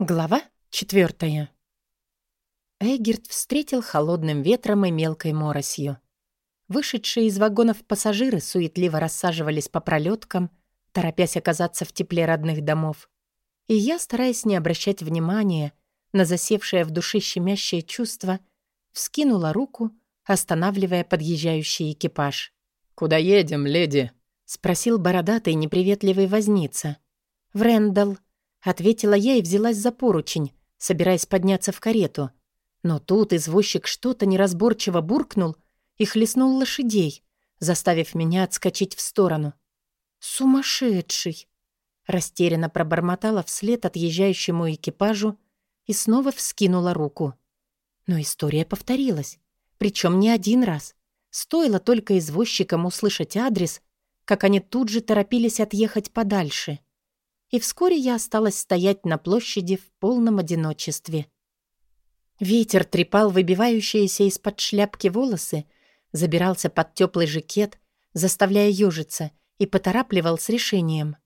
Глава четвертая. Эгерт встретил холодным ветром и мелкой моросью. Вышедшие из вагонов пассажиры суетливо рассаживались по пролеткам, торопясь оказаться в тепле родных домов. И я, стараясь не обращать внимания на засевшее в душе щемящее чувство, вскинула руку, останавливая подъезжающий экипаж. «Куда едем, леди?» — спросил бородатый неприветливый возница. «В Рэндалл», Ответила я и взялась за поручень, собираясь подняться в карету. Но тут извозчик что-то неразборчиво буркнул и хлестнул лошадей, заставив меня отскочить в сторону. «Сумасшедший!» Растерянно пробормотала вслед отъезжающему экипажу и снова вскинула руку. Но история повторилась. Причем не один раз. Стоило только извозчикам услышать адрес, как они тут же торопились отъехать подальше и вскоре я осталась стоять на площади в полном одиночестве. Ветер трепал выбивающиеся из-под шляпки волосы, забирался под теплый жакет, заставляя ёжиться, и поторапливал с решением.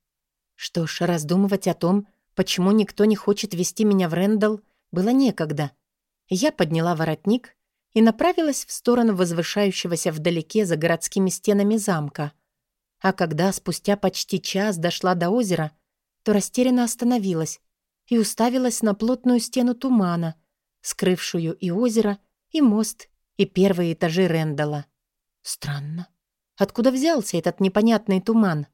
Что ж, раздумывать о том, почему никто не хочет вести меня в Рэндалл, было некогда. Я подняла воротник и направилась в сторону возвышающегося вдалеке за городскими стенами замка. А когда спустя почти час дошла до озера — то растерянно остановилась и уставилась на плотную стену тумана, скрывшую и озеро, и мост, и первые этажи Рэндала. Странно. Откуда взялся этот непонятный туман?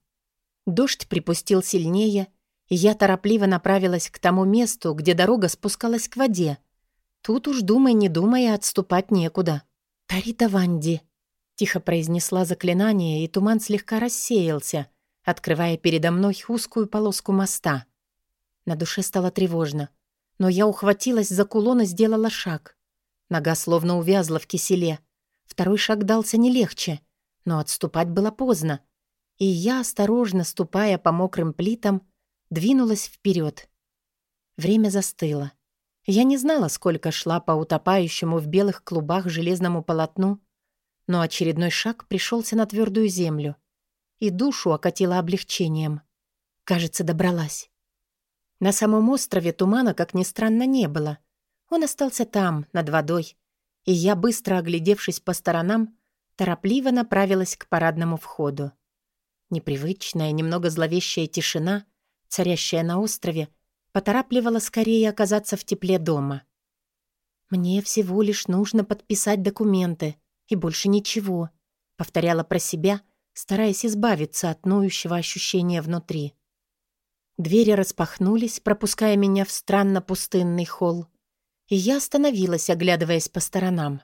Дождь припустил сильнее, и я торопливо направилась к тому месту, где дорога спускалась к воде. Тут уж, думай, не думая, отступать некуда. «Тарита Ванди», — тихо произнесла заклинание, и туман слегка рассеялся — открывая передо мной узкую полоску моста. На душе стало тревожно, но я ухватилась за кулон и сделала шаг. Нога словно увязла в киселе. Второй шаг дался не легче, но отступать было поздно. И я, осторожно ступая по мокрым плитам, двинулась вперед. Время застыло. Я не знала, сколько шла по утопающему в белых клубах железному полотну, но очередной шаг пришелся на твердую землю — и душу окатило облегчением. Кажется, добралась. На самом острове тумана, как ни странно, не было. Он остался там, над водой, и я, быстро оглядевшись по сторонам, торопливо направилась к парадному входу. Непривычная, немного зловещая тишина, царящая на острове, поторапливала скорее оказаться в тепле дома. «Мне всего лишь нужно подписать документы, и больше ничего», — повторяла про себя, стараясь избавиться от ноющего ощущения внутри. Двери распахнулись, пропуская меня в странно пустынный холл, и я остановилась, оглядываясь по сторонам.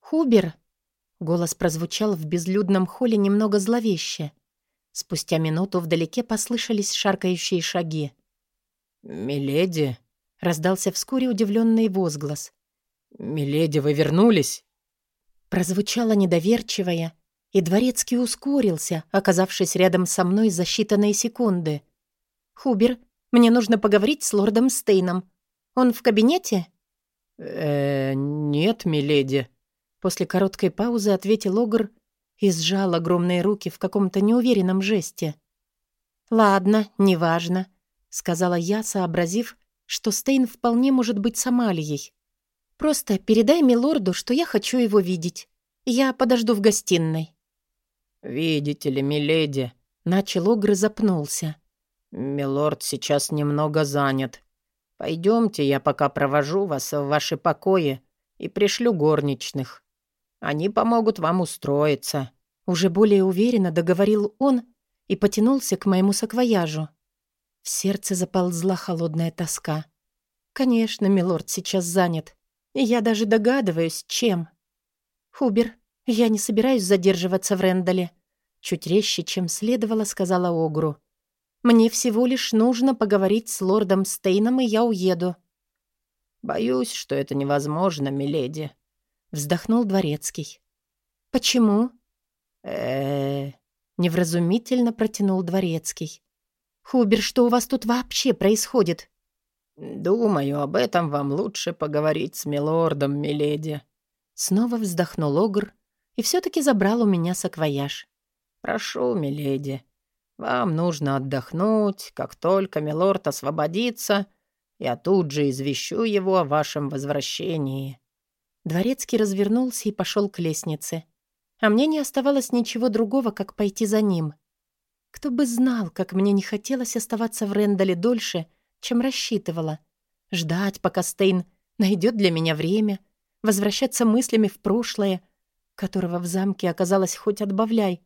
«Хубер!» — голос прозвучал в безлюдном холле немного зловеще. Спустя минуту вдалеке послышались шаркающие шаги. «Миледи!» — раздался вскоре удивленный возглас. «Миледи, вы вернулись?» Прозвучало недоверчивое, и Дворецкий ускорился, оказавшись рядом со мной за считанные секунды. «Хубер, мне нужно поговорить с лордом Стейном. Он в кабинете?» «Э, нет, миледи». После короткой паузы ответил Огр и сжал огромные руки в каком-то неуверенном жесте. «Ладно, неважно», — сказала я, сообразив, что Стейн вполне может быть Сомалией. «Просто передай милорду, что я хочу его видеть. Я подожду в гостиной». «Видите ли, миледи...» Начал Огр запнулся. «Милорд сейчас немного занят. Пойдемте, я пока провожу вас в ваши покои и пришлю горничных. Они помогут вам устроиться». Уже более уверенно договорил он и потянулся к моему саквояжу. В сердце заползла холодная тоска. «Конечно, милорд сейчас занят, и я даже догадываюсь, чем». «Хубер, я не собираюсь задерживаться в Рендале», — чуть резче, чем следовало, сказала Огру. «Мне всего лишь нужно поговорить с лордом Стейном, и я уеду». «Боюсь, что это невозможно, миледи», — вздохнул дворецкий. «Почему?» э невразумительно протянул дворецкий. «Хубер, что у вас тут вообще происходит?» «Думаю, об этом вам лучше поговорить с милордом, миледи», Снова вздохнул Огр и все-таки забрал у меня саквояж. «Прошу, миледи, вам нужно отдохнуть. Как только милорд освободится, Я тут же извещу его о вашем возвращении». Дворецкий развернулся и пошел к лестнице. А мне не оставалось ничего другого, как пойти за ним. Кто бы знал, как мне не хотелось оставаться в Рендале дольше, чем рассчитывала. Ждать, пока Стейн найдет для меня время, возвращаться мыслями в прошлое, которого в замке оказалось хоть отбавляй,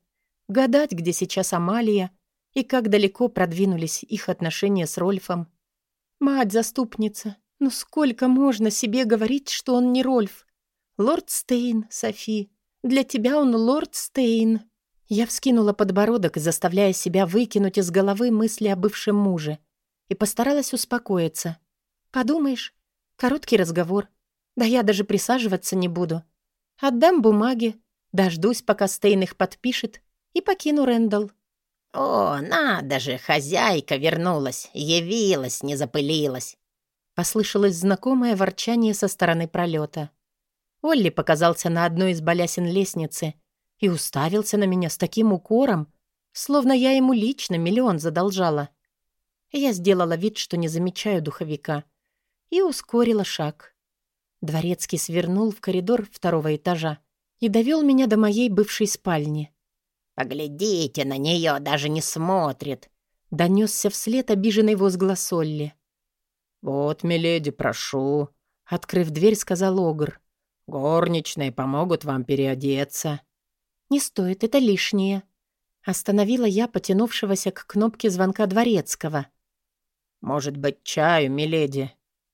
гадать, где сейчас Амалия и как далеко продвинулись их отношения с Рольфом. Мать-заступница, ну сколько можно себе говорить, что он не Рольф? Лорд Стейн, Софи, для тебя он лорд Стейн. Я вскинула подбородок, заставляя себя выкинуть из головы мысли о бывшем муже, и постаралась успокоиться. Подумаешь, короткий разговор. Да я даже присаживаться не буду. Отдам бумаги, дождусь, пока Стейн их подпишет, и покину Рэндалл. «О, надо же, хозяйка вернулась, явилась, не запылилась!» Послышалось знакомое ворчание со стороны пролета. Олли показался на одной из балясин лестницы и уставился на меня с таким укором, словно я ему лично миллион задолжала. Я сделала вид, что не замечаю духовика, и ускорила шаг. Дворецкий свернул в коридор второго этажа и довел меня до моей бывшей спальни. «Поглядите на нее, даже не смотрит!» — донесся вслед обиженный возглас Олли. «Вот, миледи, прошу», — открыв дверь, сказал Огр. «Горничные помогут вам переодеться». «Не стоит, это лишнее», — остановила я потянувшегося к кнопке звонка дворецкого. «Может быть, чаю, миледи?»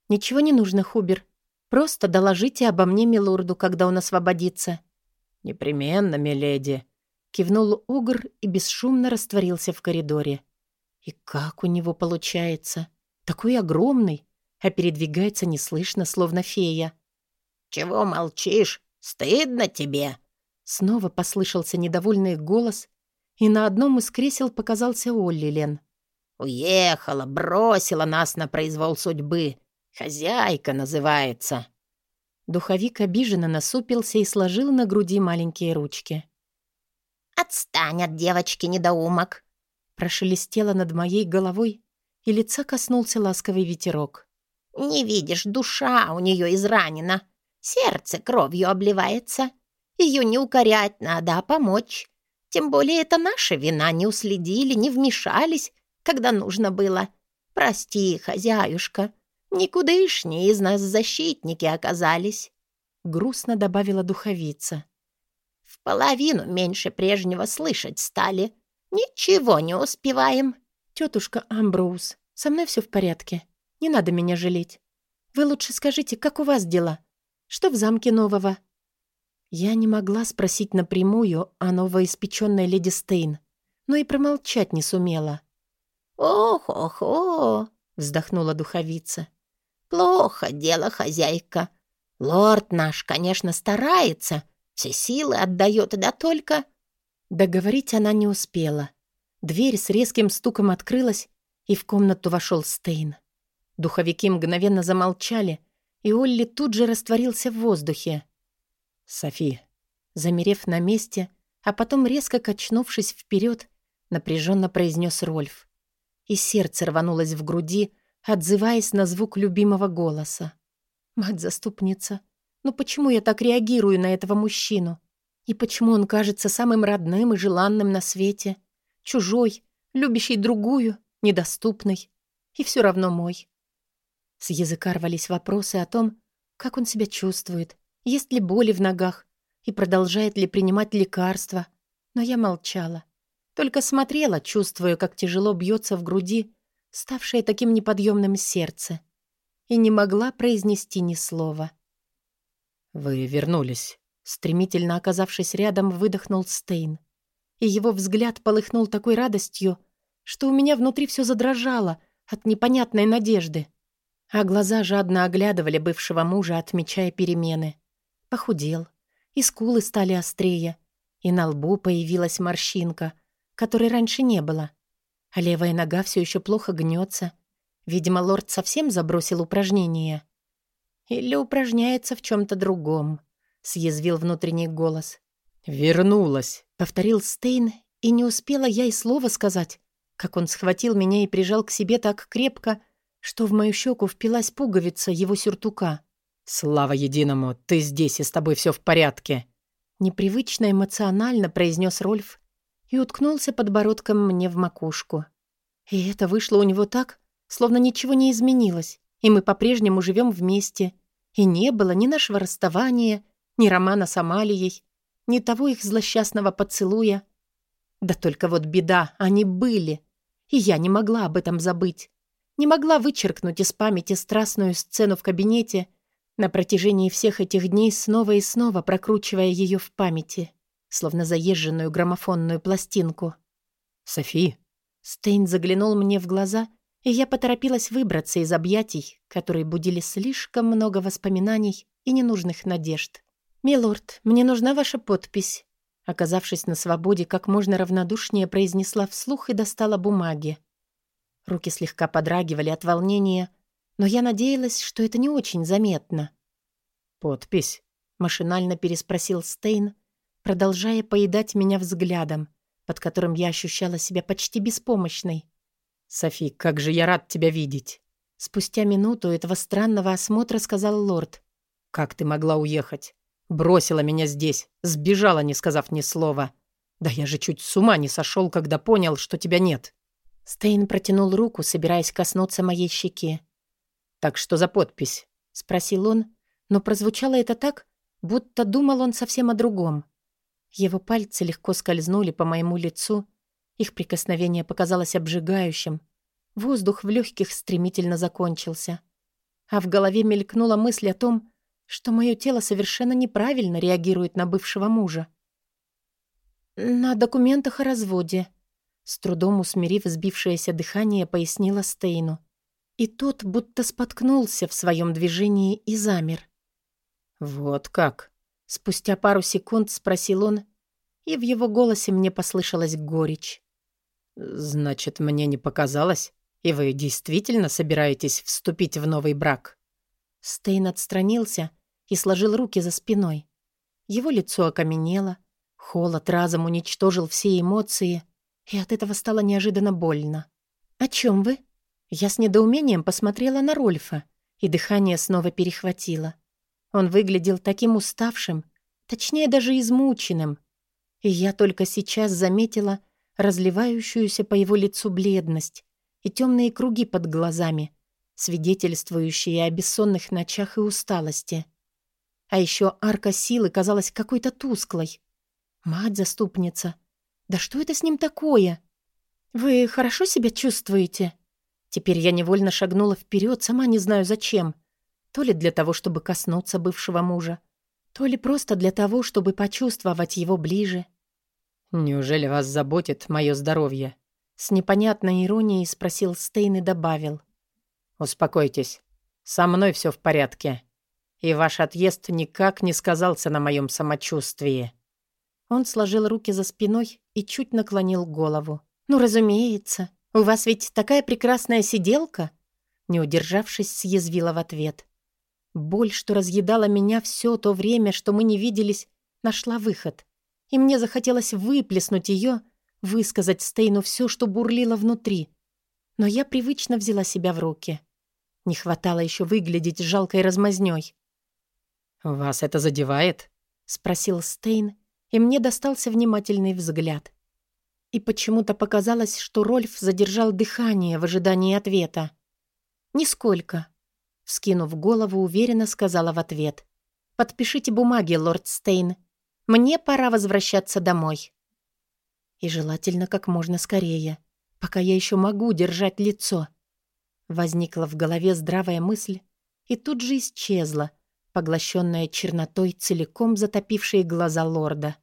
«Ничего не нужно, Хубер. Просто доложите обо мне милорду, когда он освободится». «Непременно, миледи», Кивнул Угр и бесшумно растворился в коридоре. И как у него получается? Такой огромный, а передвигается неслышно, словно фея. «Чего молчишь? Стыдно тебе?» Снова послышался недовольный голос, и на одном из кресел показался Олли Лен. «Уехала, бросила нас на произвол судьбы. Хозяйка называется». Духовик обиженно насупился и сложил на груди маленькие ручки. «Отстань от девочки, недоумок!» Прошелестело над моей головой, и лица коснулся ласковый ветерок. «Не видишь, душа у нее изранена. Сердце кровью обливается. Ее не укорять надо, а помочь. Тем более это наша вина, не уследили, не вмешались, когда нужно было. Прости, хозяюшка, никудышнее из нас защитники оказались». Грустно добавила духовица. В половину меньше прежнего слышать стали. Ничего не успеваем. Тетушка Амброуз, со мной все в порядке. Не надо меня жалеть. Вы лучше скажите, как у вас дела? Что в замке нового? Я не могла спросить напрямую о новоиспеченной леди Стейн, но и промолчать не сумела. «Ох-ох-ох!» — вздохнула духовица. «Плохо дело, хозяйка. Лорд наш, конечно, старается, все силы отдает, да только...» Договорить она не успела. Дверь с резким стуком открылась, и в комнату вошел Стейн. Духовики мгновенно замолчали, и Олли тут же растворился в воздухе. «Софи». Замерев на месте, а потом резко качнувшись вперед, напряженно произнес Рольф. И сердце рванулось в груди, отзываясь на звук любимого голоса. «Мать-заступница, но почему я так реагирую на этого мужчину? И почему он кажется самым родным и желанным на свете? Чужой, любящий другую, недоступный. И все равно мой. С языка рвались вопросы о том, как он себя чувствует, есть ли боли в ногах и продолжает ли принимать лекарства. Но я молчала. Только смотрела, чувствуя, как тяжело бьется в груди, ставшее таким неподъемным сердце. И не могла произнести ни слова. — «Вы вернулись», — стремительно оказавшись рядом, выдохнул Стейн. И его взгляд полыхнул такой радостью, что у меня внутри все задрожало от непонятной надежды. А глаза жадно оглядывали бывшего мужа, отмечая перемены. Похудел, и скулы стали острее, и на лбу появилась морщинка, которой раньше не было. А левая нога все еще плохо гнется. Видимо, лорд совсем забросил упражнения. Или упражняется в чем-то другом», — съязвил внутренний голос. «Вернулась», — повторил Стейн, и не успела я и слова сказать, как он схватил меня и прижал к себе так крепко, что в мою щеку впилась пуговица его сюртука. «Слава единому, ты здесь, и с тобой все в порядке!» Непривычно эмоционально произнес Рольф и уткнулся подбородком мне в макушку. И это вышло у него так, словно ничего не изменилось, и мы по-прежнему живем вместе, и не было ни нашего расставания, ни романа с Амалией, ни того их злосчастного поцелуя. Да только вот беда, они были, и я не могла об этом забыть. Не могла вычеркнуть из памяти страстную сцену в кабинете, на протяжении всех этих дней снова и снова прокручивая ее в памяти, словно заезженную граммофонную пластинку. «Софи!» Стейн заглянул мне в глаза, и я поторопилась выбраться из объятий, которые будили слишком много воспоминаний и ненужных надежд. «Милорд, мне нужна ваша подпись». Оказавшись на свободе, как можно равнодушнее произнесла вслух и достала бумаги. Руки слегка подрагивали от волнения, но я надеялась, что это не очень заметно. «Подпись?» — машинально переспросил Стейн, продолжая поедать меня взглядом, под которым я ощущала себя почти беспомощной. «Софи, как же я рад тебя видеть!» Спустя минуту этого странного осмотра сказал лорд. «Как ты могла уехать? Бросила меня здесь, сбежала, не сказав ни слова. Да я же чуть с ума не сошел, когда понял, что тебя нет». Стейн протянул руку, собираясь коснуться моей щеки. «Так что за подпись?» — спросил он, но прозвучало это так, будто думал он совсем о другом. Его пальцы легко скользнули по моему лицу, их прикосновение показалось обжигающим. Воздух в легких стремительно закончился. А в голове мелькнула мысль о том, что мое тело совершенно неправильно реагирует на бывшего мужа. «На документах о разводе», — с трудом усмирив сбившееся дыхание, пояснила Стейну. И тот будто споткнулся в своем движении и замер. «Вот как?» Спустя пару секунд спросил он, и в его голосе мне послышалась горечь. «Значит, мне не показалось, и вы действительно собираетесь вступить в новый брак?» Стейн отстранился и сложил руки за спиной. Его лицо окаменело, холод разом уничтожил все эмоции, и от этого стало неожиданно больно. «О чем вы?» Я с недоумением посмотрела на Рольфа, и дыхание снова перехватило. Он выглядел таким уставшим, точнее даже измученным. И я только сейчас заметила разливающуюся по его лицу бледность и темные круги под глазами, свидетельствующие о бессонных ночах и усталости. А еще арка силы казалась какой-то тусклой. Мать-заступница, да что это с ним такое? Вы хорошо себя чувствуете?» Теперь я невольно шагнула вперед, сама не знаю зачем. То ли для того, чтобы коснуться бывшего мужа, то ли просто для того, чтобы почувствовать его ближе. «Неужели вас заботит мое здоровье?» С непонятной иронией спросил Стейн и добавил. «Успокойтесь. Со мной все в порядке. И ваш отъезд никак не сказался на моем самочувствии». Он сложил руки за спиной и чуть наклонил голову. «Ну, разумеется. «У вас ведь такая прекрасная сиделка?» Не удержавшись, съязвила в ответ. Боль, что разъедала меня все то время, что мы не виделись, нашла выход. И мне захотелось выплеснуть ее, высказать Стейну все, что бурлило внутри. Но я привычно взяла себя в руки. Не хватало еще выглядеть жалкой размазнёй. «Вас это задевает?» — спросил Стейн, и мне достался внимательный взгляд и почему-то показалось, что Рольф задержал дыхание в ожидании ответа. «Нисколько», — вскинув голову, уверенно сказала в ответ. «Подпишите бумаги, лорд Стейн. Мне пора возвращаться домой». И желательно как можно скорее, пока я еще могу держать лицо. Возникла в голове здравая мысль и тут же исчезла, поглощенная чернотой, целиком затопившей глаза лорда.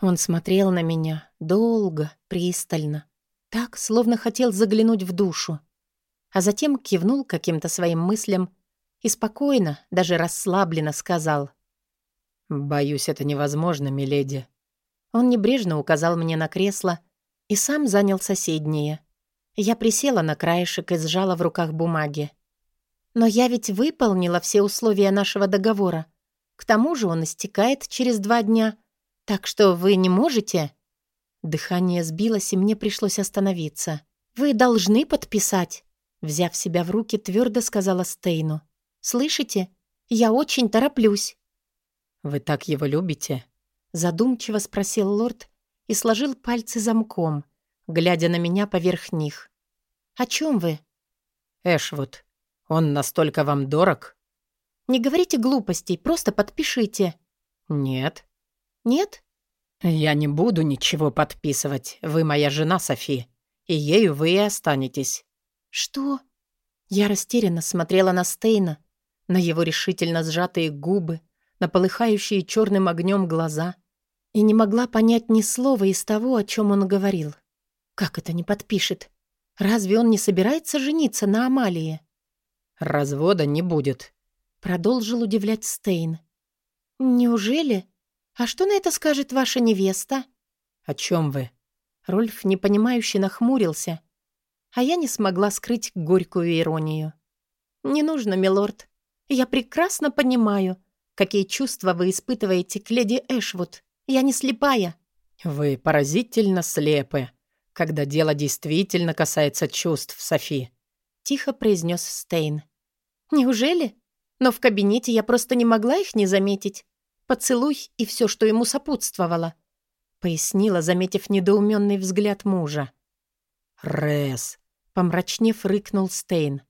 Он смотрел на меня долго, пристально, так, словно хотел заглянуть в душу. А затем кивнул каким-то своим мыслям и спокойно, даже расслабленно сказал. «Боюсь, это невозможно, миледи». Он небрежно указал мне на кресло и сам занял соседнее. Я присела на краешек и сжала в руках бумаги. «Но я ведь выполнила все условия нашего договора. К тому же он истекает через два дня» «Так что вы не можете?» Дыхание сбилось, и мне пришлось остановиться. «Вы должны подписать». Взяв себя в руки, твердо сказала Стейну. «Слышите? Я очень тороплюсь». «Вы так его любите?» Задумчиво спросил лорд и сложил пальцы замком, глядя на меня поверх них. «О чем вы?» «Эшвуд, он настолько вам дорог?» «Не говорите глупостей, просто подпишите». «Нет». «Нет?» «Я не буду ничего подписывать. Вы моя жена, Софи, и ею вы и останетесь». «Что?» Я растерянно смотрела на Стейна, на его решительно сжатые губы, на полыхающие черным огнем глаза и не могла понять ни слова из того, о чем он говорил. Как это не подпишет? Разве он не собирается жениться на Амалии? «Развода не будет», — продолжил удивлять Стейн. «Неужели? А что на это скажет ваша невеста?» «О чем вы?» Рольф непонимающе нахмурился, а я не смогла скрыть горькую иронию. «Не нужно, милорд. Я прекрасно понимаю, какие чувства вы испытываете к леди Эшвуд. Я не слепая». «Вы поразительно слепы, когда дело действительно касается чувств, Софи», — тихо произнес Стейн. «Неужели? Но в кабинете я просто не могла их не заметить. Поцелуй и все, что ему сопутствовало», — пояснила, заметив недоуменный взгляд мужа. «Рэс», — помрачнев рыкнул Стейн.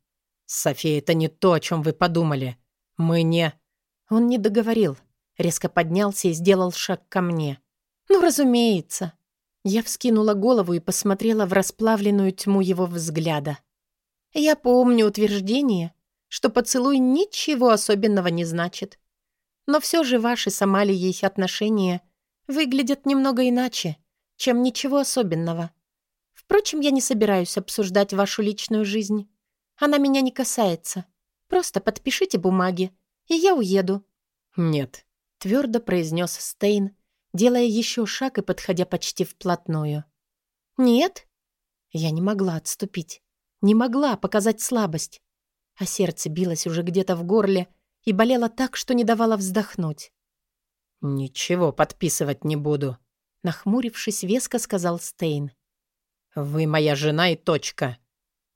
«София, это не то, о чем вы подумали. Мы не...» Он не договорил, резко поднялся и сделал шаг ко мне. «Ну, разумеется». Я вскинула голову и посмотрела в расплавленную тьму его взгляда. «Я помню утверждение, что поцелуй ничего особенного не значит. Но все же ваши с Амалией отношения выглядят немного иначе, чем ничего особенного. Впрочем, я не собираюсь обсуждать вашу личную жизнь. Она меня не касается. Просто подпишите бумаги, и я уеду». «Нет», — твердо произнес Стейн, делая еще шаг и подходя почти вплотную. «Нет?» Я не могла отступить, не могла показать слабость, а сердце билось уже где-то в горле и болело так, что не давало вздохнуть. «Ничего подписывать не буду», — нахмурившись, веско сказал Стейн. «Вы моя жена и точка.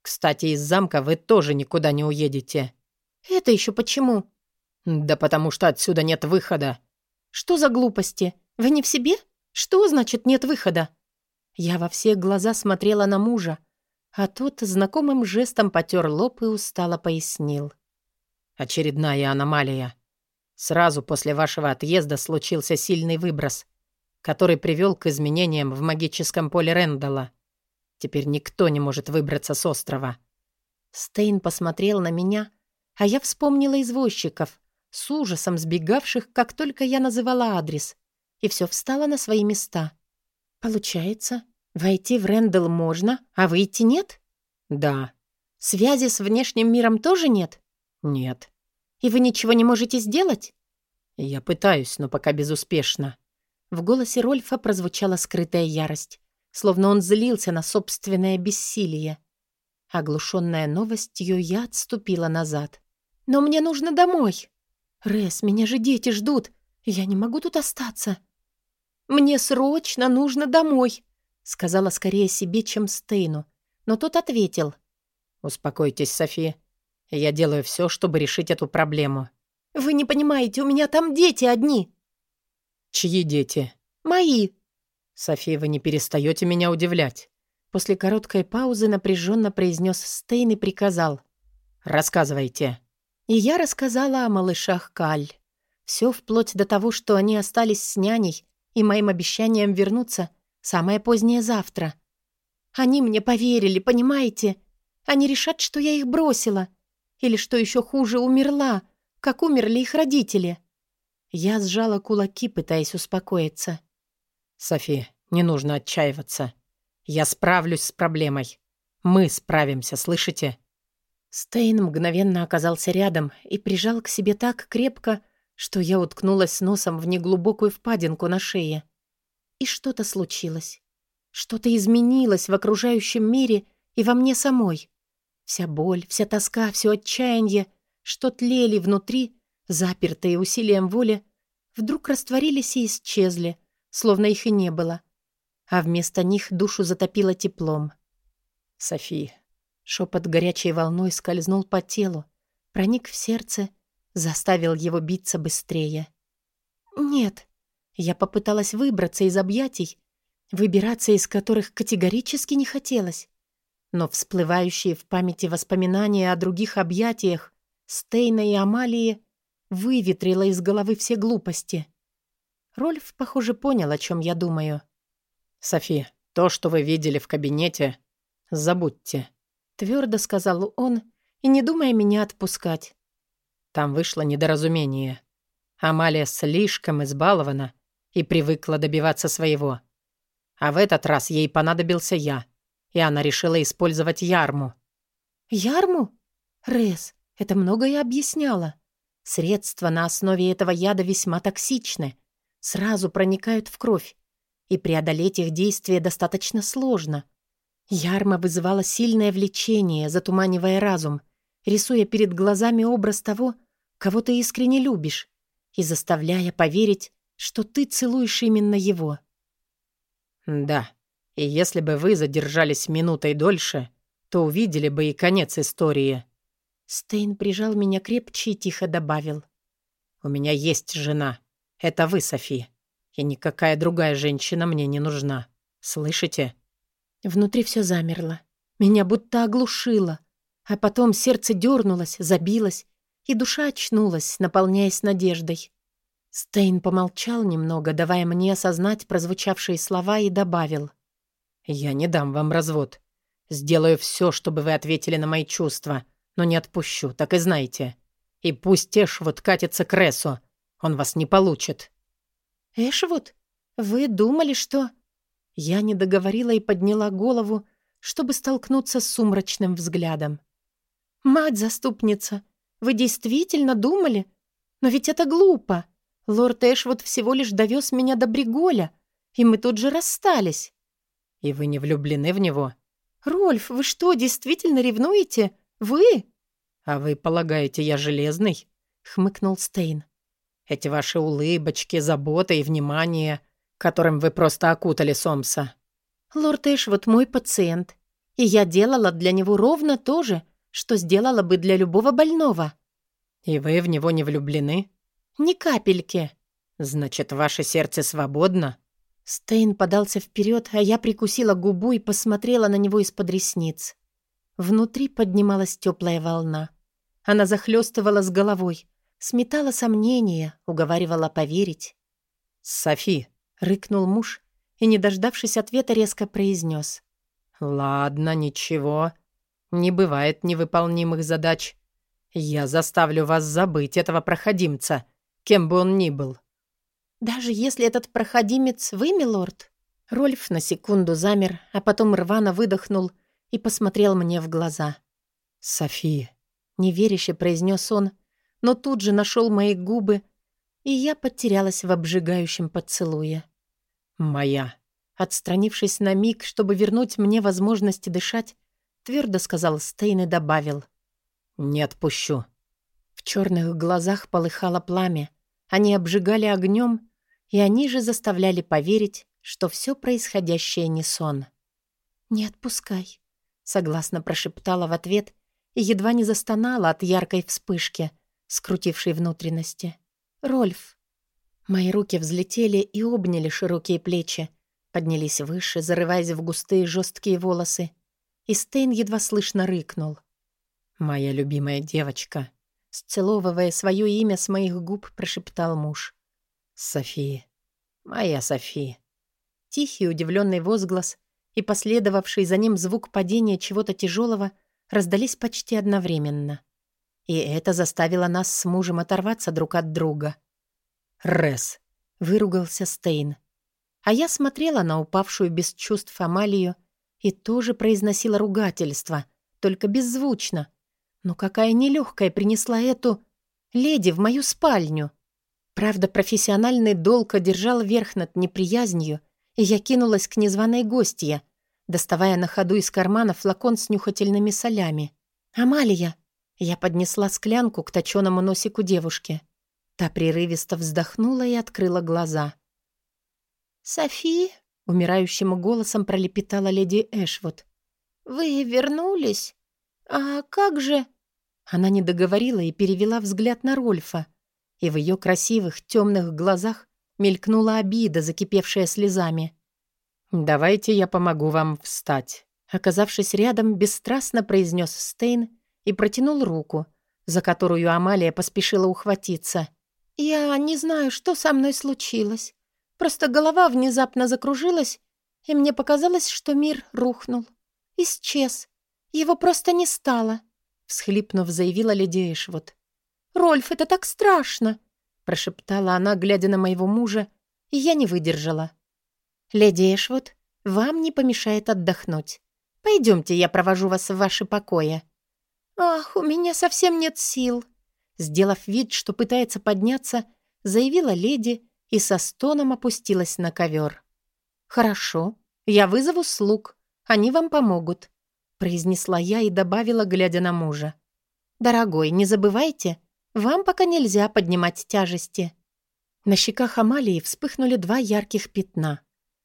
Кстати, из замка вы тоже никуда не уедете». «Это еще почему?» «Да потому что отсюда нет выхода». «Что за глупости? Вы не в себе? Что значит нет выхода?» Я во все глаза смотрела на мужа, а тот знакомым жестом потер лоб и устало пояснил. «Очередная аномалия. Сразу после вашего отъезда случился сильный выброс, который привел к изменениям в магическом поле Рэндалла. Теперь никто не может выбраться с острова». Стейн посмотрел на меня, а я вспомнила извозчиков, с ужасом сбегавших, как только я называла адрес, и все встало на свои места. «Получается, войти в Рэндалл можно, а выйти нет?» «Да». «Связи с внешним миром тоже нет?» «Нет». «И вы ничего не можете сделать?» «Я пытаюсь, но пока безуспешно». В голосе Рольфа прозвучала скрытая ярость, словно он злился на собственное бессилие. Оглушенная новостью, я отступила назад. «Но мне нужно домой!» «Рэс, меня же дети ждут! Я не могу тут остаться!» «Мне срочно нужно домой!» Сказала скорее себе, чем Стейну. Но тот ответил. «Успокойтесь, София. Я делаю все, чтобы решить эту проблему». «Вы не понимаете, у меня там дети одни». «Чьи дети?» «Мои». «София, вы не перестаете меня удивлять». После короткой паузы напряженно произнес Стейн и приказал. «Рассказывайте». И я рассказала о малышах Каль. Все вплоть до того, что они остались с няней и моим обещанием вернуться самое позднее завтра. Они мне поверили, понимаете? Они решат, что я их бросила. Или, что еще хуже, умерла, как умерли их родители. Я сжала кулаки, пытаясь успокоиться. «Софи, не нужно отчаиваться. Я справлюсь с проблемой. Мы справимся, слышите?» Стейн мгновенно оказался рядом и прижал к себе так крепко, что я уткнулась носом в неглубокую впадинку на шее. И что-то случилось. Что-то изменилось в окружающем мире и во мне самой. Вся боль, вся тоска, все отчаяние, что тлели внутри, запертые усилием воли, вдруг растворились и исчезли, словно их и не было. А вместо них душу затопило теплом. «Софи, Шепот горячей волной скользнул по телу, проник в сердце, заставил его биться быстрее. «Нет». Я попыталась выбраться из объятий, выбираться из которых категорически не хотелось. Но всплывающие в памяти воспоминания о других объятиях Стейна и Амалии выветрило из головы все глупости. Рольф, похоже, понял, о чем я думаю. «Софи, то, что вы видели в кабинете, забудьте», — твердо сказал он, и не думая меня отпускать. Там вышло недоразумение. Амалия слишком избалована и привыкла добиваться своего. А в этот раз ей понадобился я, и она решила использовать ярму. «Ярму? Рез, это многое объясняло. Средства на основе этого яда весьма токсичны, сразу проникают в кровь, и преодолеть их действие достаточно сложно. Ярма вызывала сильное влечение, затуманивая разум, рисуя перед глазами образ того, кого ты искренне любишь, и заставляя поверить, что ты целуешь именно его. Да, и если бы вы задержались минутой дольше, то увидели бы и конец истории. Стейн прижал меня крепче и тихо добавил. «У меня есть жена. Это вы, Софи. И никакая другая женщина мне не нужна. Слышите?» Внутри все замерло. Меня будто оглушило. А потом сердце дернулось, забилось, и душа очнулась, наполняясь надеждой. Стейн помолчал немного, давая мне осознать прозвучавшие слова, и добавил. «Я не дам вам развод. Сделаю все, чтобы вы ответили на мои чувства, но не отпущу, так и знайте. И пусть Эшвуд катится к Ресу. Он вас не получит». «Эшвуд? Вы думали, что...» Я не договорила и подняла голову, чтобы столкнуться с сумрачным взглядом. «Мать-заступница, вы действительно думали? Но ведь это глупо. Лорд Эшвуд всего лишь довез меня до Бриголя, и мы тут же расстались». «И вы не влюблены в него?» «Рольф, вы что, действительно ревнуете? Вы?» «А вы полагаете, я железный?» — хмыкнул Стейн. «Эти ваши улыбочки, забота и внимание, которым вы просто окутали Сомса». «Лорд Эшвуд мой пациент, и я делала для него ровно то же, что сделала бы для любого больного». «И вы в него не влюблены?» «Ни капельки». «Значит, ваше сердце свободно?» Стейн подался вперед, а я прикусила губу и посмотрела на него из-под ресниц. Внутри поднималась теплая волна. Она захлестывала с головой, сметала сомнения, уговаривала поверить. «Софи!» — рыкнул муж и, не дождавшись ответа, резко произнес. «Ладно, ничего. Не бывает невыполнимых задач. Я заставлю вас забыть этого проходимца, кем бы он ни был». «Даже если этот проходимец вы, милорд?» Рольф на секунду замер, а потом рвано выдохнул и посмотрел мне в глаза. «Софи», — неверяще произнес он, но тут же нашел мои губы, и я потерялась в обжигающем поцелуе. «Моя». Отстранившись на миг, чтобы вернуть мне возможность дышать, твердо сказал Стейн и добавил. «Не отпущу». В черных глазах полыхало пламя. Они обжигали огнем, и они же заставляли поверить, что все происходящее не сон. «Не отпускай», — согласно прошептала в ответ и едва не застонала от яркой вспышки, скрутившей внутренности. «Рольф». Мои руки взлетели и обняли широкие плечи, поднялись выше, зарываясь в густые жесткие волосы — и Стейн едва слышно рыкнул. «Моя любимая девочка», — сцеловывая свое имя с моих губ, прошептал муж. «Софи, моя Софи». Тихий удивленный возглас и последовавший за ним звук падения чего-то тяжелого раздались почти одновременно. И это заставило нас с мужем оторваться друг от друга. «Рес», — выругался Стейн. А я смотрела на упавшую без чувств Амалию и тоже произносила ругательство, только беззвучно. Но какая нелегкая принесла эту леди в мою спальню. Правда, профессиональный долг одержал верх над неприязнью, и я кинулась к незваной гостье, доставая на ходу из кармана флакон с нюхательными солями. «Амалия!» Я поднесла склянку к точеному носику девушки. Та прерывисто вздохнула и открыла глаза. «Софи?» — умирающим голосом пролепетала леди Эшвуд. «Вы вернулись? «А как же...» Она не договорила и перевела взгляд на Рольфа, и в ее красивых темных глазах мелькнула обида, закипевшая слезами. «Давайте я помогу вам встать», — оказавшись рядом, бесстрастно произнес Стейн и протянул руку, за которую Амалия поспешила ухватиться. «Я не знаю, что со мной случилось. Просто голова внезапно закружилась, и мне показалось, что мир рухнул. Исчез. Его просто не стало», — всхлипнув, заявила леди Эшвуд. «Рольф, это так страшно!» — прошептала она, глядя на моего мужа, и я не выдержала. «Леди Эшвуд, вам не помешает отдохнуть. Пойдемте, я провожу вас в ваши покои». «Ах, у меня совсем нет сил!» Сделав вид, что пытается подняться, заявила леди и со стоном опустилась на ковер. «Хорошо, я вызову слуг, они вам помогут», произнесла я и добавила, глядя на мужа. «Дорогой, не забывайте, вам пока нельзя поднимать тяжести». На щеках Амалии вспыхнули два ярких пятна,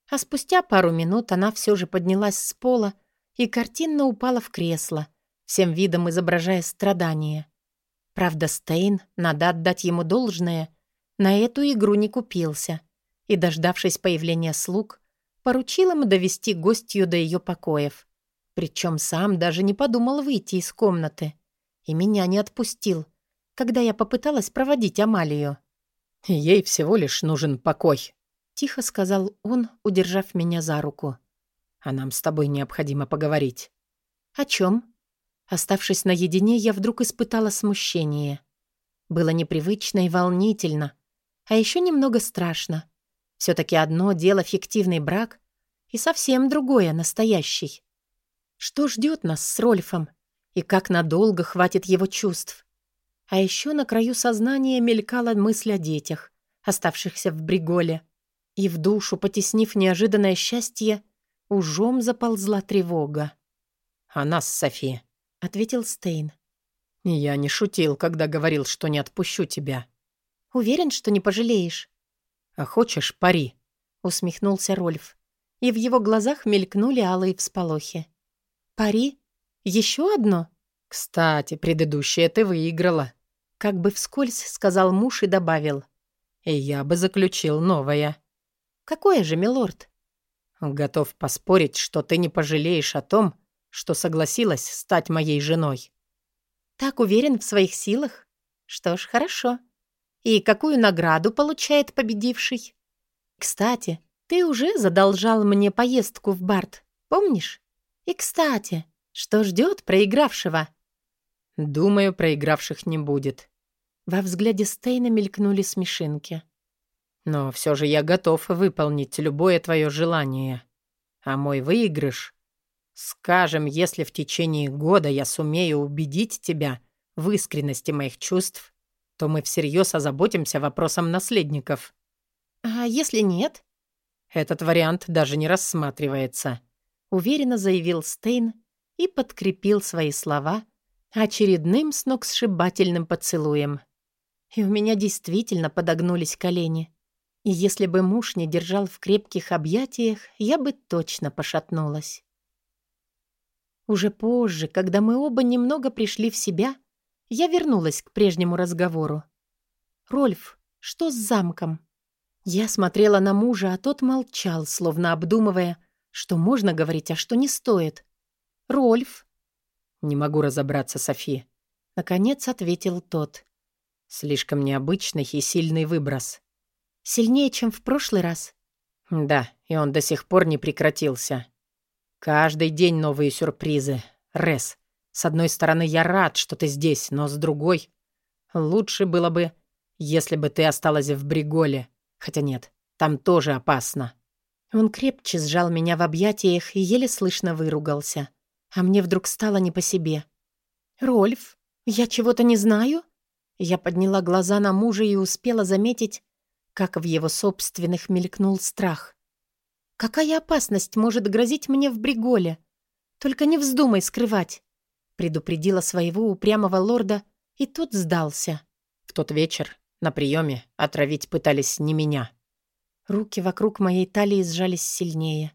а спустя пару минут она все же поднялась с пола и картинно упала в кресло, всем видом изображая страдания. Правда, Стейн, надо отдать ему должное, на эту игру не купился и, дождавшись появления слуг, поручил им довести гостью до ее покоев. Причем сам даже не подумал выйти из комнаты. И меня не отпустил, когда я попыталась проводить Амалию. «Ей всего лишь нужен покой», — тихо сказал он, удержав меня за руку. «А нам с тобой необходимо поговорить». «О чем?» Оставшись наедине, я вдруг испытала смущение. Было непривычно и волнительно, а еще немного страшно. все таки одно дело фиктивный брак, и совсем другое — настоящий. Что ждет нас с Рольфом, и как надолго хватит его чувств? А еще на краю сознания мелькала мысль о детях, оставшихся в Бриголе, и в душу, потеснив неожиданное счастье, ужом заползла тревога. «А нас, София?» — ответил Стейн. «Я не шутил, когда говорил, что не отпущу тебя». «Уверен, что не пожалеешь?» «А хочешь пари?» — усмехнулся Рольф. И в его глазах мелькнули алые всполохи. «Пари? Еще одно?» «Кстати, предыдущее ты выиграла», — как бы вскользь сказал муж и добавил. «И я бы заключил новое». «Какое же, милорд?» «Готов поспорить, что ты не пожалеешь о том, что согласилась стать моей женой. Так уверен в своих силах? Что ж, хорошо. И какую награду получает победивший? Кстати, ты уже задолжал мне поездку в Барт, помнишь? И, кстати, что ждет проигравшего? Думаю, проигравших не будет. Во взгляде Стейна мелькнули смешинки. Но все же я готов выполнить любое твое желание. А мой выигрыш Скажем, если в течение года я сумею убедить тебя в искренности моих чувств, то мы всерьез озаботимся вопросом наследников. А если нет? Этот вариант даже не рассматривается, уверенно заявил Стейн и подкрепил свои слова очередным сногсшибательным поцелуем. И у меня действительно подогнулись колени. И если бы муж не держал в крепких объятиях, я бы точно пошатнулась. Уже позже, когда мы оба немного пришли в себя, я вернулась к прежнему разговору. «Рольф, что с замком?» Я смотрела на мужа, а тот молчал, словно обдумывая, что можно говорить, а что не стоит. «Рольф?» «Не могу разобраться, Софи», — наконец ответил тот. «Слишком необычный и сильный выброс». «Сильнее, чем в прошлый раз?» «Да, и он до сих пор не прекратился». Каждый день новые сюрпризы. Рес, с одной стороны, я рад, что ты здесь, но с другой... Лучше было бы, если бы ты осталась в Бриголе. Хотя нет, там тоже опасно. Он крепче сжал меня в объятиях и еле слышно выругался. А мне вдруг стало не по себе. «Рольф, я чего-то не знаю?» Я подняла глаза на мужа и успела заметить, как в его собственных мелькнул страх. «Какая опасность может грозить мне в Бриголе? Только не вздумай скрывать!» Предупредила своего упрямого лорда, и тот сдался. В тот вечер на приеме отравить пытались не меня. Руки вокруг моей талии сжались сильнее.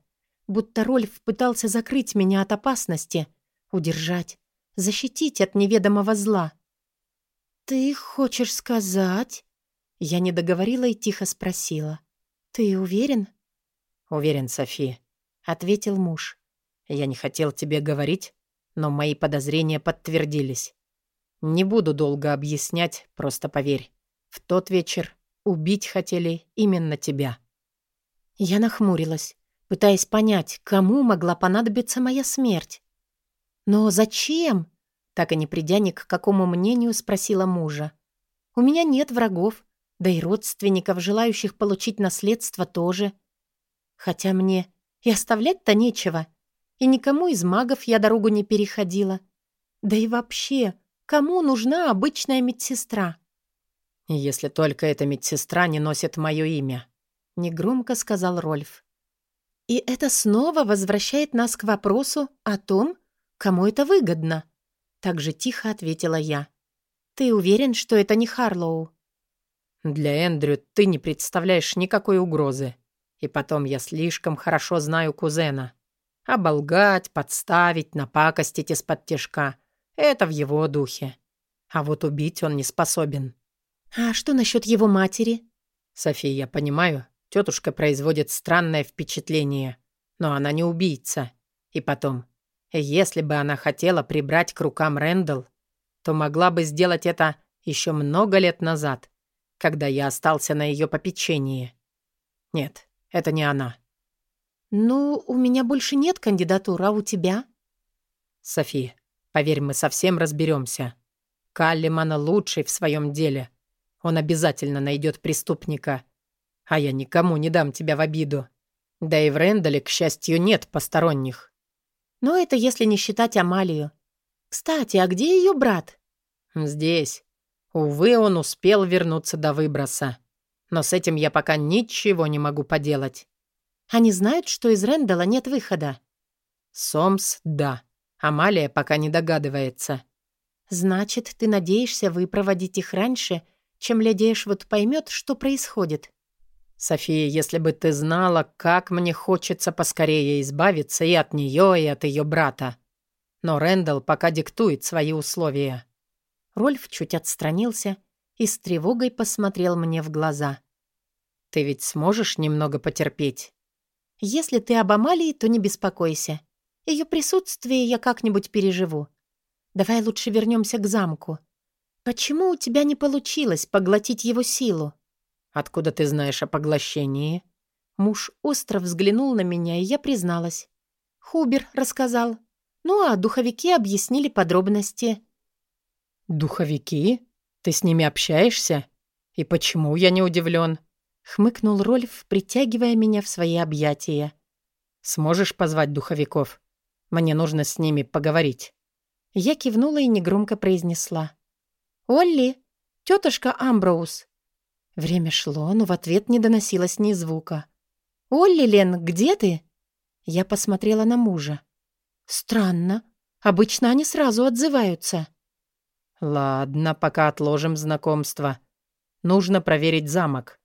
Будто Рольф пытался закрыть меня от опасности, удержать, защитить от неведомого зла. «Ты хочешь сказать?» Я не договорила и тихо спросила. «Ты уверен?» «Уверен, Софи», — ответил муж. «Я не хотел тебе говорить, но мои подозрения подтвердились. Не буду долго объяснять, просто поверь. В тот вечер убить хотели именно тебя». Я нахмурилась, пытаясь понять, кому могла понадобиться моя смерть. «Но зачем?» Так и не придя ни к какому мнению, спросила мужа. «У меня нет врагов, да и родственников, желающих получить наследство, тоже. Хотя мне и оставлять-то нечего, и никому из магов я дорогу не переходила. Да и вообще, кому нужна обычная медсестра?» «Если только эта медсестра не носит мое имя», — негромко сказал Рольф. «И это снова возвращает нас к вопросу о том, кому это выгодно?» Так же тихо ответила я. «Ты уверен, что это не Харлоу?» «Для Эндрю ты не представляешь никакой угрозы. И потом я слишком хорошо знаю кузена. Оболгать, подставить, напакостить из-под тяжка — это в его духе. А вот убить он не способен». «А что насчет его матери?» «София, я понимаю, тетушка производит странное впечатление, но она не убийца. И потом, если бы она хотела прибрать к рукам Рэндалл, то могла бы сделать это еще много лет назад, когда я остался на ее попечении. Нет, это не она. «Ну, у меня больше нет кандидатур, а у тебя?» «Софи, поверь, мы совсем разберемся. Каллиман лучший в своем деле. Он обязательно найдет преступника. А я никому не дам тебя в обиду. Да и в Рэндале, к счастью, нет посторонних. Но это если не считать Амалию. Кстати, а где ее брат? Здесь. Увы, он успел вернуться до выброса. Но с этим я пока ничего не могу поделать. Они знают, что из Рэндала нет выхода? Сомс — да. Амалия пока не догадывается. Значит, ты надеешься выпроводить их раньше, чем леди Эшвуд поймет, что происходит? «София, если бы ты знала, как мне хочется поскорее избавиться и от нее, и от ее брата. Но Рэндалл пока диктует свои условия». Рольф чуть отстранился и с тревогой посмотрел мне в глаза. «Ты ведь сможешь немного потерпеть?» «Если ты об Амалии, то не беспокойся. Ее присутствие я как-нибудь переживу. Давай лучше вернемся к замку. Почему у тебя не получилось поглотить его силу?» «Откуда ты знаешь о поглощении?» Муж остро взглянул на меня, и я призналась. Хубер рассказал. Ну, а духовики объяснили подробности. «Духовики? Ты с ними общаешься? И почему я не удивлен? Хмыкнул Рольф, притягивая меня в свои объятия. «Сможешь позвать духовиков? Мне нужно с ними поговорить». Я кивнула и негромко произнесла. «Олли, тетушка Амброуз, Время шло, но в ответ не доносилось ни звука. «Олли, Лен, где ты?» Я посмотрела на мужа. «Странно. Обычно они сразу отзываются». «Ладно, пока отложим знакомство. Нужно проверить замок.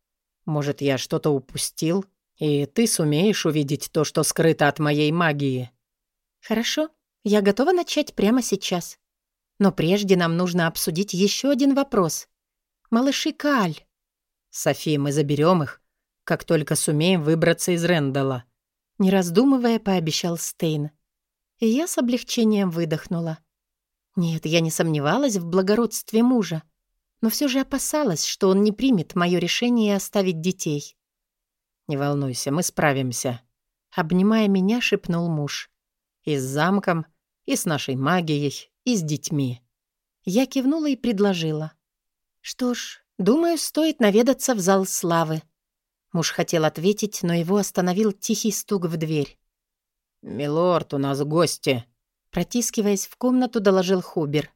Может, я что-то упустил, и ты сумеешь увидеть то, что скрыто от моей магии». «Хорошо. Я готова начать прямо сейчас. Но прежде нам нужно обсудить еще один вопрос. Малыши Каль. «Софи, мы заберем их, как только сумеем выбраться из Рэндала», не раздумывая, пообещал Стейн. И я с облегчением выдохнула. Нет, я не сомневалась в благородстве мужа, но все же опасалась, что он не примет мое решение оставить детей. «Не волнуйся, мы справимся», — обнимая меня, шепнул муж. «И с замком, и с нашей магией, и с детьми». Я кивнула и предложила. «Что ж, Думаю, стоит наведаться в зал славы. Муж хотел ответить, но его остановил тихий стук в дверь. «Милорд, у нас гости!» Протискиваясь в комнату, доложил Хубер.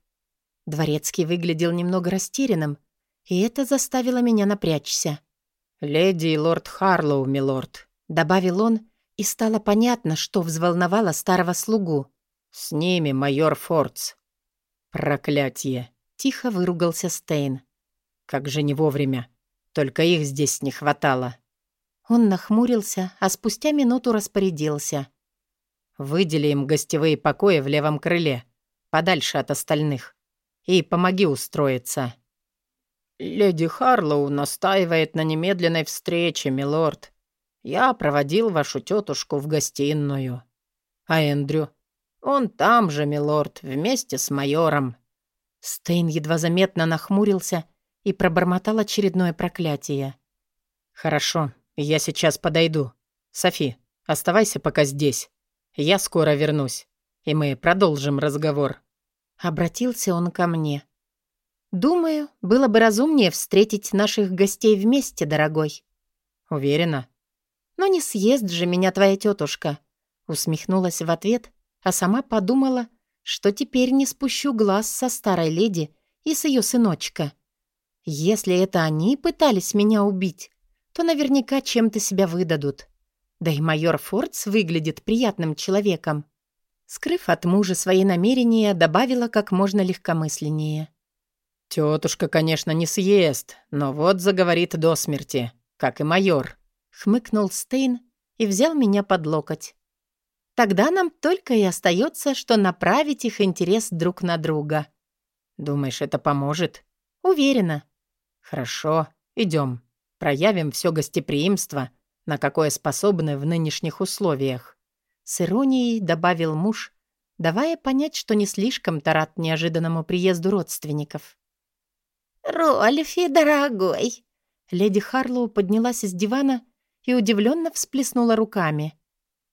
Дворецкий выглядел немного растерянным, и это заставило меня напрячься. «Леди и лорд Харлоу, милорд», — добавил он, и стало понятно, что взволновало старого слугу. «С ними майор Фордс». «Проклятье!» — тихо выругался Стейн. Как же не вовремя. Только их здесь не хватало. Он нахмурился, а спустя минуту распорядился. «Выдели им гостевые покои в левом крыле. подальше от остальных. И помоги устроиться». «Леди Харлоу настаивает на немедленной встрече, милорд. Я проводил вашу тетушку в гостиную. А Эндрю? Он там же, милорд, вместе с майором». Стейн едва заметно нахмурился и пробормотал очередное проклятие. «Хорошо, я сейчас подойду. Софи, оставайся пока здесь. Я скоро вернусь, и мы продолжим разговор». Обратился он ко мне. «Думаю, было бы разумнее встретить наших гостей вместе, дорогой». «Уверена?» «Но не съест же меня твоя тетушка», — усмехнулась в ответ, а сама подумала, что теперь не спущу глаз со старой леди и с ее сыночка. Если это они пытались меня убить, то наверняка чем-то себя выдадут. Да и майор Фордс выглядит приятным человеком. Скрыв от мужа свои намерения, добавила как можно легкомысленнее. «Тетушка, конечно, не съест, но вот заговорит до смерти, как и майор», — хмыкнул Стейн и взял меня под локоть. Тогда нам только и остается, что направить их интерес друг на друга. Думаешь, это поможет? Уверена. Хорошо, идем. Проявим все гостеприимство, на какое способны в нынешних условиях. С иронией добавил муж, давая понять, что не слишком-то рад неожиданному приезду родственников. «Рольфи, дорогой!» Леди Харлоу поднялась с дивана и удивленно всплеснула руками.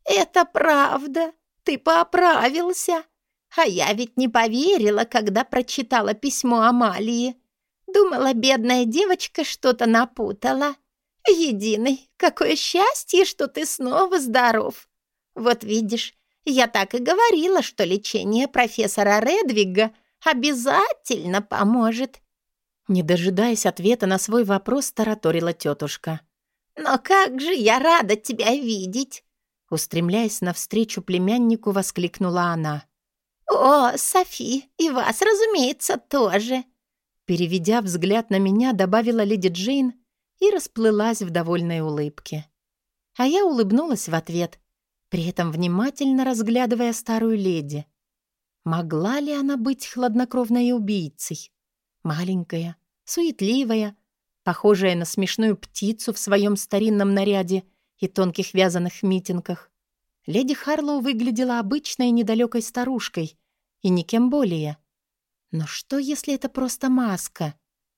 «Это правда. Ты поправился. А я ведь не поверила, когда прочитала письмо Амалии. Думала, бедная девочка что-то напутала. Единый, какое счастье, что ты снова здоров. Вот видишь, я так и говорила, что лечение профессора Редвига обязательно поможет». Не дожидаясь ответа на свой вопрос, тараторила тетушка. «Но как же я рада тебя видеть! Устремляясь навстречу племяннику, воскликнула она. «О, Софи, и вас, разумеется, тоже!» Переведя взгляд на меня, добавила леди Джейн и расплылась в довольной улыбке. А я улыбнулась в ответ, при этом внимательно разглядывая старую леди. Могла ли она быть хладнокровной убийцей? Маленькая, суетливая, похожая на смешную птицу в своем старинном наряде — и тонких вязаных митингах. Леди Харлоу выглядела обычной недалекой старушкой и никем более. Но что, если это просто маска?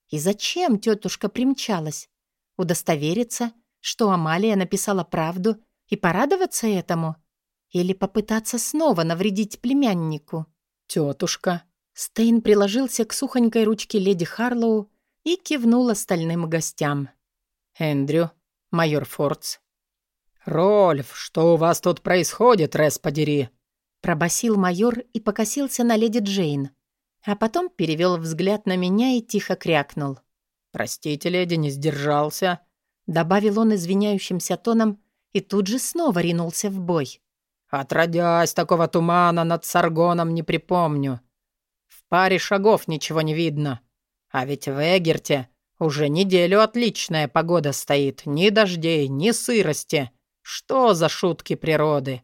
И зачем тетушка примчалась? Удостовериться, что Амалия написала правду и порадоваться этому? Или попытаться снова навредить племяннику? «Тетушка». Стейн приложился к сухонькой ручке леди Харлоу и кивнул остальным гостям. «Эндрю, майор Фордс, «Рольф, что у вас тут происходит, Рэс, подери?» Пробасил майор и покосился на леди Джейн, а потом перевел взгляд на меня и тихо крякнул. «Простите, леди, не сдержался», — добавил он извиняющимся тоном и тут же снова ринулся в бой. «Отродясь, такого тумана над Саргоном не припомню. В паре шагов ничего не видно. А ведь в Эгерте уже неделю отличная погода стоит. Ни дождей, ни сырости. Что за шутки природы?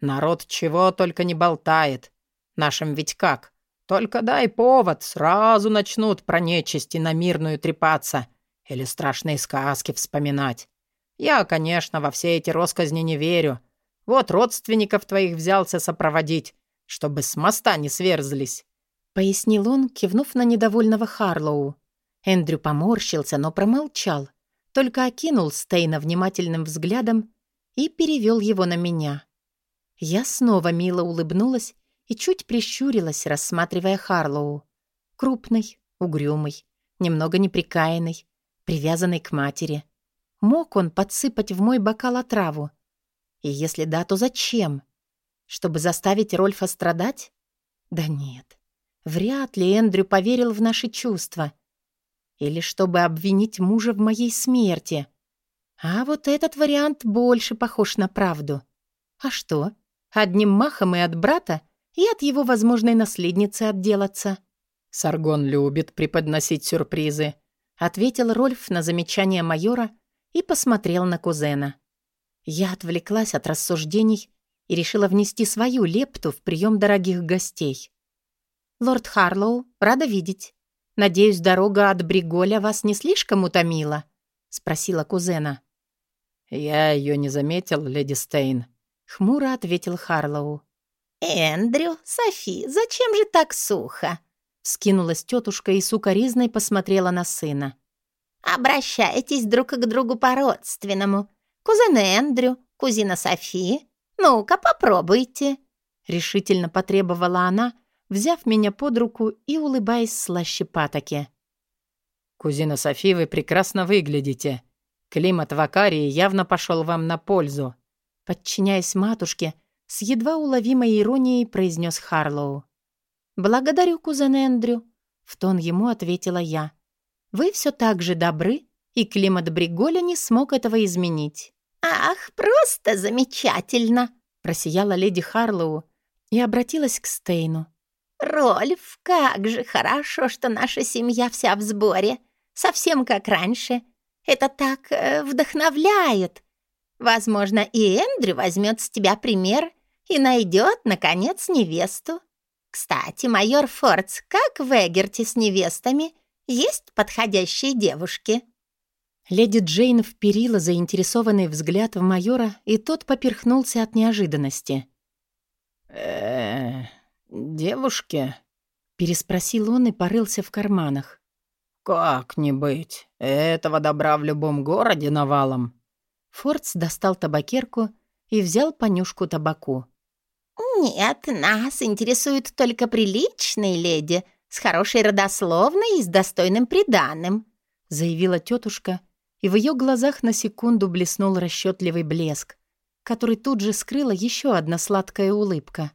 Народ чего только не болтает. Нашим ведь как? Только дай повод, сразу начнут про нечисти на мирную трепаться или страшные сказки вспоминать. Я, конечно, во все эти росказни не верю. Вот родственников твоих взялся сопроводить, чтобы с моста не сверзлись. Пояснил он, кивнув на недовольного Харлоу. Эндрю поморщился, но промолчал, только окинул Стейна внимательным взглядом и перевел его на меня. Я снова мило улыбнулась и чуть прищурилась, рассматривая Харлоу. Крупный, угрюмый, немного неприкаянный, привязанный к матери. Мог он подсыпать в мой бокал отраву? И если да, то зачем? Чтобы заставить Рольфа страдать? Да нет. Вряд ли Эндрю поверил в наши чувства. Или чтобы обвинить мужа в моей смерти — а вот этот вариант больше похож на правду. А что? Одним махом и от брата, и от его возможной наследницы отделаться. «Саргон любит преподносить сюрпризы», — ответил Рольф на замечание майора и посмотрел на кузена. Я отвлеклась от рассуждений и решила внести свою лепту в прием дорогих гостей. «Лорд Харлоу, рада видеть. Надеюсь, дорога от Бриголя вас не слишком утомила?» — спросила кузена. «Я ее не заметил, леди Стейн», — хмуро ответил Харлоу. «Эндрю, Софи, зачем же так сухо?» — скинулась тетушка и сукоризной посмотрела на сына. «Обращайтесь друг к другу по-родственному. Кузен Эндрю, кузина Софи. Ну-ка, попробуйте», — решительно потребовала она, взяв меня под руку и улыбаясь слаще патоки. «Кузина Софи, вы прекрасно выглядите. Климат в Акарии явно пошел вам на пользу». Подчиняясь матушке, с едва уловимой иронией произнес Харлоу. «Благодарю, кузен Эндрю», — в тон ему ответила я. «Вы все так же добры, и климат Бриголя не смог этого изменить». «Ах, просто замечательно!» — просияла леди Харлоу и обратилась к Стейну. «Рольф, как же хорошо, что наша семья вся в сборе, совсем как раньше. Это так э, вдохновляет. Возможно, и Эндрю возьмет с тебя пример и найдет, наконец, невесту. Кстати, майор Фордс, как в Эгерте с невестами, есть подходящие девушки?» Леди Джейн вперила заинтересованный взгляд в майора, и тот поперхнулся от неожиданности. э девушки?» — переспросил он и порылся в карманах. «Как не быть? Этого добра в любом городе навалом». Фордс достал табакерку и взял понюшку табаку. «Нет, нас интересуют только приличные леди с хорошей родословной и с достойным приданым», заявила тетушка, и в ее глазах на секунду блеснул расчетливый блеск, который тут же скрыла еще одна сладкая улыбка.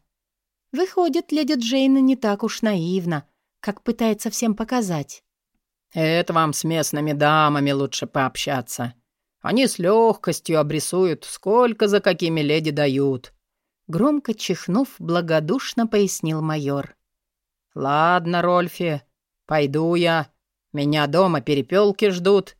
Выходит, леди Джейн не так уж наивна, как пытается всем показать. «Это вам с местными дамами лучше пообщаться. Они с легкостью обрисуют, сколько за какими леди дают. Громко чихнув, благодушно пояснил майор. «Ладно, Рольфи, пойду я. Меня дома перепелки ждут.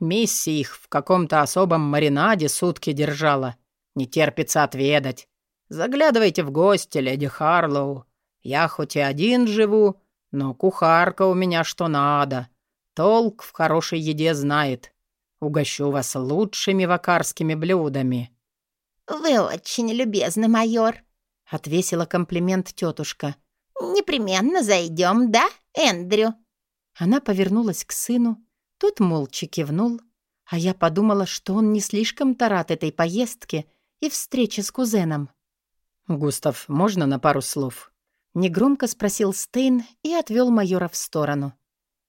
Мисси их в каком-то особом маринаде сутки держала. Не терпится отведать. Заглядывайте в гости, леди Харлоу. Я хоть и один живу, но кухарка у меня что надо. Толк в хорошей еде знает. Угощу вас лучшими вакарскими блюдами». «Вы очень любезны, майор», — отвесила комплимент тетушка. «Непременно зайдем, да, Эндрю?» Она повернулась к сыну, тот молча кивнул, а я подумала, что он не слишком-то этой поездке и встрече с кузеном. «Густав, можно на пару слов?» Негромко спросил Стейн и отвел майора в сторону.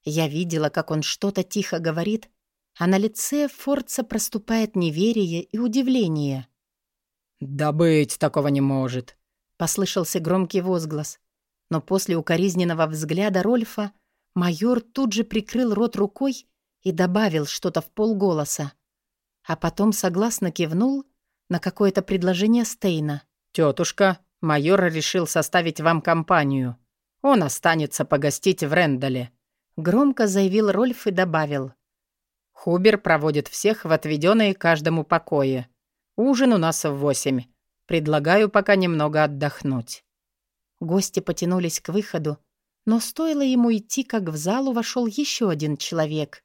Я видела, как он что-то тихо говорит, а на лице Форца проступает неверие и удивление. «Да быть такого не может!» — послышался громкий возглас. Но после укоризненного взгляда Рольфа майор тут же прикрыл рот рукой и добавил что-то в полголоса. А потом согласно кивнул на какое-то предложение Стейна. «Тетушка, майор решил составить вам компанию. Он останется погостить в Рендале», — громко заявил Рольф и добавил. «Хубер проводит всех в отведенные каждому покое. Ужин у нас в восемь. Предлагаю пока немного отдохнуть». Гости потянулись к выходу, но стоило ему идти, как в залу вошел еще один человек.